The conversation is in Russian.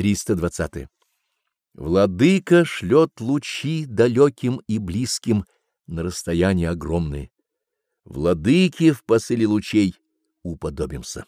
320. Владыка шлет лучи далеким и близким на расстояние огромные. Владыке в посыле лучей уподобимся.